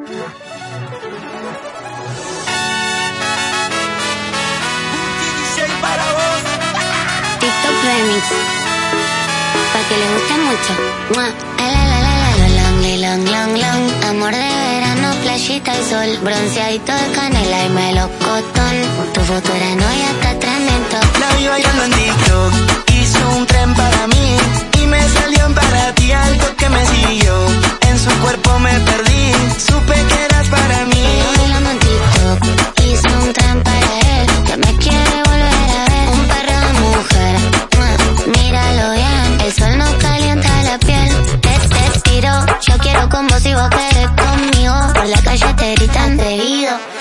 TikTok Remix. Pa' que le guste mucho. Mua. La, la. Amor de verano, playita y sol. Bronceadito de canela y melocotón. Tu futuro novia está tremendo. La vi bailando en calle te gritan atrevido.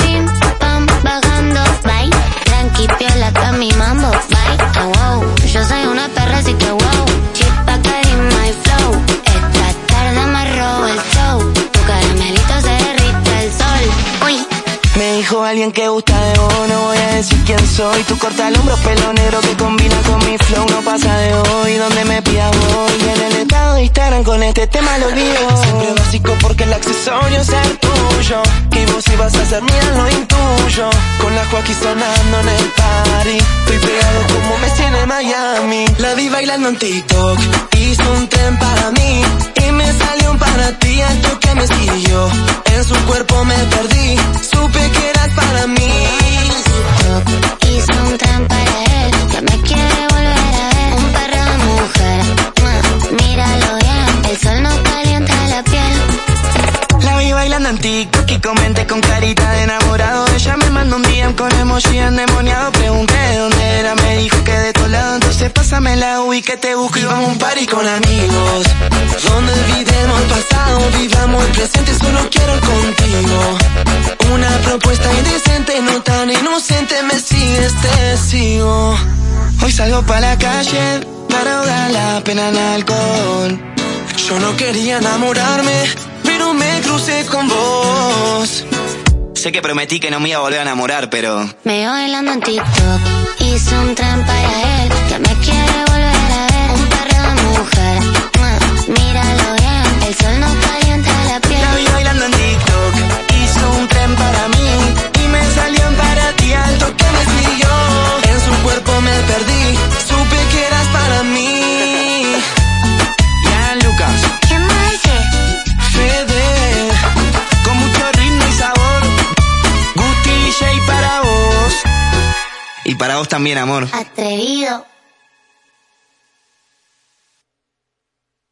Dijo alguien que gusta de vos, no voy a decir quién soy. Tu corta el hombro, pelo negro que combina con mi flow, no pasa de hoy. Donde me pidas voy, en el estado de Instagram con este tema lo olvido. Siempre básico porque el accesorio es el tuyo. Que vos ibas a ser mía, lo intuyo. Con la Joaquín sonando en el party. Estoy pegado como Messi en Miami. La vi bailando en TikTok, hizo un tren para mí. Y me salió un para ti, En TikTok y comenté con carita de enamorado. Ella me mandó un DM con emoji endemoniado. Pregunté de dónde era, me dijo que de tu lado. Entonces pásame la UI que te busco y vamos a un party con amigos. Donde olvidemos el pasado, vivamos el presente, solo quiero contigo. Una propuesta indecente, no tan inocente, me sigues, te sigo. Hoy salgo para la calle para ahogar la pena en alcohol. Yo no quería enamorarme, me crucé con vos. Sé que prometí que no me iba a volver a enamorar, pero Me bailando en TikTok. Hizo un tren para él. Que me quiere para vos también, amor. Atrevido.